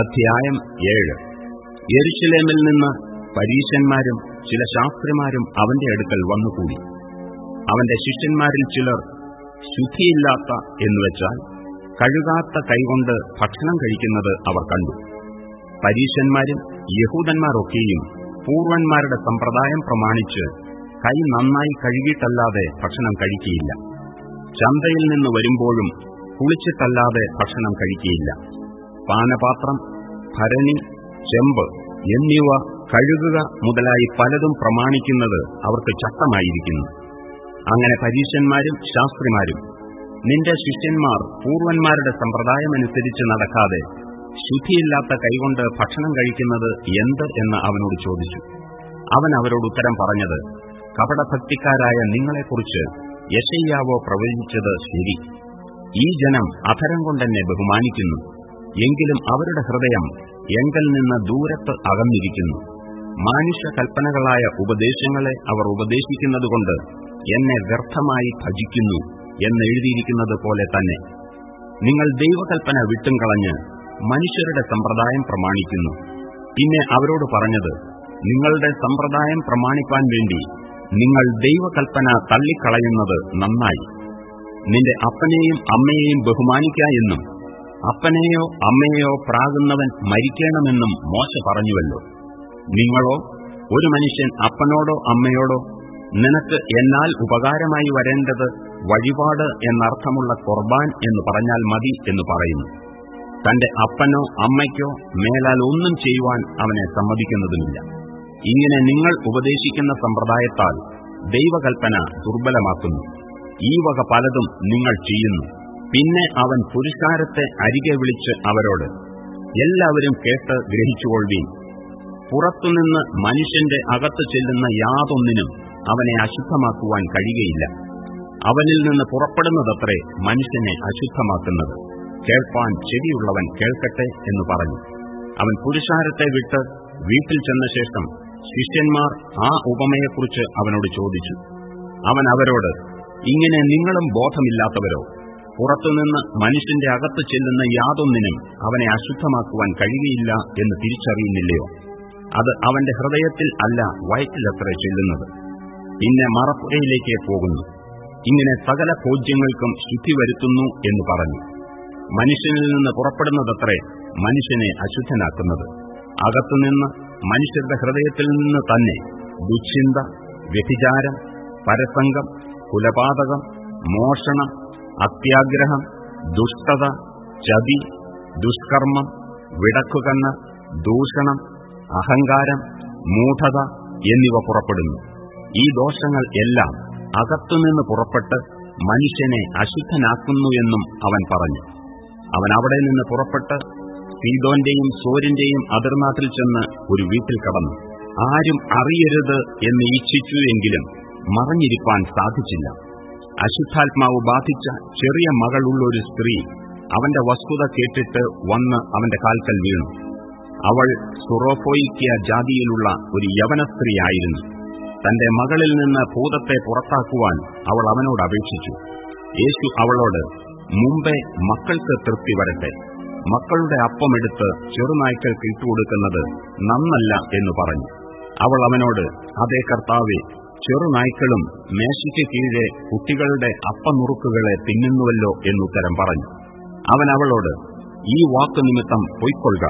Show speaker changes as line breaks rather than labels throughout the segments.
അധ്യായം ഏഴ്. യെരുഷലേമിൽ നിന്ന് പരീശന്മാരും ചില ശാസ്ത്രിമാരും അവന്റെ അടുക്കൽ വന്നുകൂടി. അവന്റെ ശിഷ്യന്മാരിൽ ചിലർ ശുദ്ധിയില്ലാത്ത എന്നുവെച്ചാൽ കഴുകാത്ത കൈകൊണ്ട് ഭക്ഷണം കഴിക്കുന്നത് അവർ കണ്ടു. പരീശന്മാരും യഹൂദന്മാരൊക്കെയും പൂർവന്മാരുടെ സമ്പ്രദായം പ്രമാണിച്ച് കൈ നന്നായി കഴുകിയിട്ടല്ലാതെ ഭക്ഷണം കഴിക്കുകയില്ല ചന്തയിൽ നിന്ന് വരുമ്പോഴും കുളിച്ചിട്ടല്ലാതെ ഭക്ഷണം കഴിക്കുകയില്ല പാനപാത്രം ഭരണി ചെമ്പ് എന്നിവ കഴുകുക മുതലായി പലതും പ്രമാണിക്കുന്നത് അവർക്ക് ചട്ടമായിരിക്കുന്നു അങ്ങനെ പരീശന്മാരും ശാസ്ത്രിമാരും നിന്റെ ശിഷ്യന്മാർ പൂർവന്മാരുടെ സമ്പ്രദായമനുസരിച്ച് നടക്കാതെ ശുദ്ധിയില്ലാത്ത കൈകൊണ്ട് ഭക്ഷണം കഴിക്കുന്നത് എന്ത് എന്ന് അവനോട് ചോദിച്ചു. അവൻ അവരോട് ഉത്തരം പറഞ്ഞത് കപടഭക്തിക്കാരായ നിങ്ങളെക്കുറിച്ച് യശയ്യാവോ പ്രവചിച്ചത് ശരി. ഈ ജനം അധരം കൊണ്ടെന്നെ ബഹുമാനിക്കുന്നു. എങ്കിലും അവരുടെ ഹൃദയം എങ്കൽ നിന്ന് ദൂരത്ത് അകന്നിരിക്കുന്നു. മാനുഷ്യ കൽപ്പനകളായ ഉപദേശങ്ങളെ അവർ ഉപദേശിക്കുന്നതുകൊണ്ട് എന്നെ വ്യർത്ഥമായി ഭജിക്കുന്നു എന്നെഴുതിയിരിക്കുന്നത് പോലെ തന്നെ. നിങ്ങൾ ദൈവകൽപ്പന വിട്ടും കളഞ്ഞ് മനുഷ്യരുടെ സമ്പ്രദായം പ്രമാണിക്കുന്നു. പിന്നെ അവരോട് പറഞ്ഞത് നിങ്ങളുടെ സമ്പ്രദായം പ്രമാണിക്കാൻ വേണ്ടി നിങ്ങൾ ദൈവകൽപ്പന തള്ളിക്കളയുന്നത് നന്നായി. നിന്റെ അപ്പനെയും അമ്മയെയും ബഹുമാനിക്ക എന്നും അപ്പനെയോ അമ്മയെയോ പ്രാകുന്നവൻ മരിക്കണമെന്നും മോശ പറഞ്ഞുവല്ലോ. നിങ്ങളോ ഒരു മനുഷ്യൻ അപ്പനോടോ അമ്മയോടോ നിനക്ക് എന്നാൽ ഉപകാരമായി വരേണ്ടത് വഴിപാട് എന്നർത്ഥമുള്ള കുർബാൻ എന്ന് പറഞ്ഞാൽ മതി എന്ന് പറയുന്നു. തന്റെ അപ്പനോ അമ്മയ്ക്കോ മേലാൽ ഒന്നും ചെയ്യുവാൻ അവനെ സമ്മതിക്കുന്നതുമില്ല. ഇങ്ങനെ നിങ്ങൾ ഉപദേശിക്കുന്ന സമ്പ്രദായത്താൽ ദൈവകൽപ്പന ദുർബലമാക്കുന്നു. ഈ വക പലതും നിങ്ങൾ ചെയ്യുന്നു. പിന്നെ അവൻ പുരുഷാരത്തെ അരികെ വിളിച്ച് അവരോട് എല്ലാവരും കേട്ട് ഗ്രഹിച്ചുകൊള്ളീൻ പുറത്തുനിന്ന് മനുഷ്യന്റെ അകത്ത് ചെല്ലുന്ന യാതൊന്നിനും അവനെ അശുദ്ധമാക്കുവാൻ കഴിയുകയില്ല. അവനിൽ നിന്ന് പുറപ്പെടുന്നതത്രേ മനുഷ്യനെ അശുദ്ധമാക്കുന്നത്. കേൾപ്പാൻ ചെവിയുള്ളവൻ കേൾക്കട്ടെ എന്ന് പറഞ്ഞു. അവൻ പുരുഷാരത്തെ വിട്ട് വീട്ടിൽ ചെന്ന ശേഷം ശിഷ്യന്മാർ ആ ഉപമയെക്കുറിച്ച് അവനോട് ചോദിച്ചു. അവൻ അവരോട് ഇങ്ങനെ നിങ്ങളും ബോധമില്ലാത്തവരോ? പുറത്തുനിന്ന് മനുഷ്യന്റെ അകത്ത് ചെല്ലുന്ന യാതൊന്നിനും അവനെ അശുദ്ധമാക്കുവാൻ കഴിയുകയില്ല എന്ന് തിരിച്ചറിയുന്നില്ലയോ? അത് അവന്റെ ഹൃദയത്തിൽ അല്ല വയറ്റിലത്ര ചെല്ലുന്നത്. പിന്നെ മറപ്പുരയിലേക്ക് പോകുന്നു. ഇങ്ങനെ സകല ഭോജ്യങ്ങൾക്കും ശുദ്ധി വരുത്തുന്നു എന്ന് പറഞ്ഞു. മനുഷ്യനിൽ നിന്ന് പുറപ്പെടുന്നതത്രേ മനുഷ്യനെ അശുദ്ധനാക്കുന്നത്. അകത്തുനിന്ന് മനുഷ്യരുടെ ഹൃദയത്തിൽ നിന്ന് തന്നെ ദുശ്ചിന്ത വ്യഭിചാരം പരസംഗം കുലപാതകം മോഷണം അത്യാഗ്രഹം ദുഷ്ടത ചതി ദുഷ്കർമ്മം വിടക്കുകണ്ണ് ദൂഷണം അഹങ്കാരം മൂഢത എന്നിവ പുറപ്പെടുന്നു. ഈ ദോഷങ്ങൾ എല്ലാം അകത്തുനിന്ന് പുറപ്പെട്ട് മനുഷ്യനെ അശുദ്ധനാക്കുന്നു എന്നും അവൻ പറഞ്ഞു. അവൻ അവിടെ നിന്ന് പുറപ്പെട്ട് സീതോന്റെയും സോരിന്റെയും അതിർനാട്ടിൽ ചെന്ന് ഒരു വീട്ടിൽ കടന്നു. ആരും അറിയരുത് എന്ന് ഇച്ഛിച്ചു എങ്കിലും മറഞ്ഞിരിപ്പാൻ സാധിച്ചില്ല. അശുദ്ധാത്മാവ് ബാധിച്ച ചെറിയ മകളുള്ള ഒരു സ്ത്രീ അവന്റെ വസ്തുത കേട്ടിട്ട് വന്ന് അവന്റെ കാൽക്കൽ വീണു. അവൾ സുറോഫോയിക്കിയ ജാതിയിലുള്ള ഒരു യവന സ്ത്രീയായിരുന്നു. തന്റെ മകളിൽ നിന്ന് ഭൂതത്തെ പുറത്താക്കുവാൻ അവൾ അവനോട് അപേക്ഷിച്ചു. യേശു അവളോട് മുമ്പേ മക്കൾക്ക് തൃപ്തി വരട്ടെ. മക്കളുടെ അപ്പമെടുത്ത് ചെറുനായ്ക്കൾക്ക് ഇട്ടുകൊടുക്കുന്നത് നന്നല്ല എന്ന് പറഞ്ഞു. അവൾ അവനോട് അതേ കർത്താവെ ചെറുനായ്ക്കളും മേശയ്ക്ക് കീഴെ കുട്ടികളുടെ അപ്പനുറുക്കുകളെ തിന്നുന്നുവല്ലോ എന്നുത്തരം പറഞ്ഞു. അവൻ അവളോട് ഈ വാക്കു നിമിത്തം പൊയ്ക്കൊള്ളുക.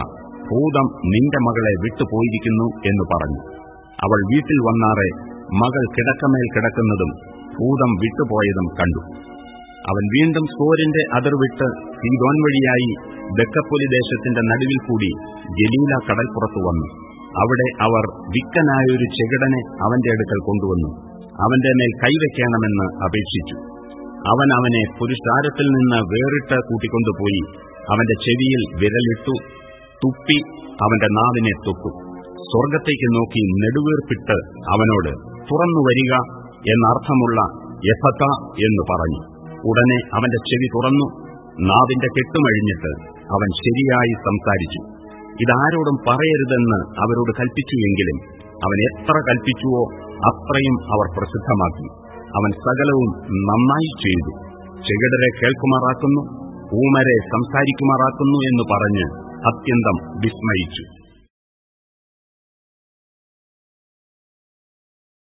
ഭൂതം നിന്റെ മകളെ വിട്ടുപോയിരിക്കുന്നു എന്ന് പറഞ്ഞു. അവൾ വീട്ടിൽ വന്നാറെ മകൾ കിടക്കമേൽ കിടക്കുന്നതും ഭൂതം വിട്ടുപോയതും കണ്ടു. അവൻ വീണ്ടും സ്കോരിന്റെ അതിർവിട്ട് സീതോൻ വഴിയായി ദക്കപ്പൊലി ദേശത്തിന്റെ നടുവിൽ കൂടി ജലീല കടൽപ്പുറത്തു വന്നു. അവിടെ അവർ വിക്കനായൊരു ചെകിടനെ അവന്റെ അടുക്കൽ കൊണ്ടുവന്നു. അവന്റെ മേൽ കൈവയ്ക്കണമെന്ന് അപേക്ഷിച്ചു. അവൻ അവനെ പുരുഷാരത്തിൽ നിന്ന് വേറിട്ട് കൂട്ടിക്കൊണ്ടുപോയി. അവന്റെ ചെവിയിൽ വിരലിട്ടു തുപ്പി അവന്റെ നാവിനെ തൊട്ടു. സ്വർഗത്തേക്ക് നോക്കി നെടുവീർപ്പിട്ട് അവനോട് തുറന്നു വരിക എന്നർത്ഥമുള്ള യഥത എന്ന് പറഞ്ഞു. ഉടനെ അവന്റെ ചെവി തുറന്നു നാവിന്റെ കെട്ടുമഴിഞ്ഞിട്ട് അവൻ ശരിയായി സംസാരിച്ചു. ഇതാരോടും പറയരുതെന്ന് അവരോട് കൽപ്പിച്ചുവെങ്കിലും അവൻ എത്ര കൽപ്പിച്ചുവോ അത്രയും അവർ പ്രസിദ്ധമാക്കി. അവൻ സകലവും നന്നായി ചെയ്തു. ചെകിടരെ കേൾക്കുമാറാക്കുന്നു ഊമരെ സംസാരിക്കുമാറാക്കുന്നു എന്ന് പറഞ്ഞ് അത്യന്തം വിസ്മയിച്ചു.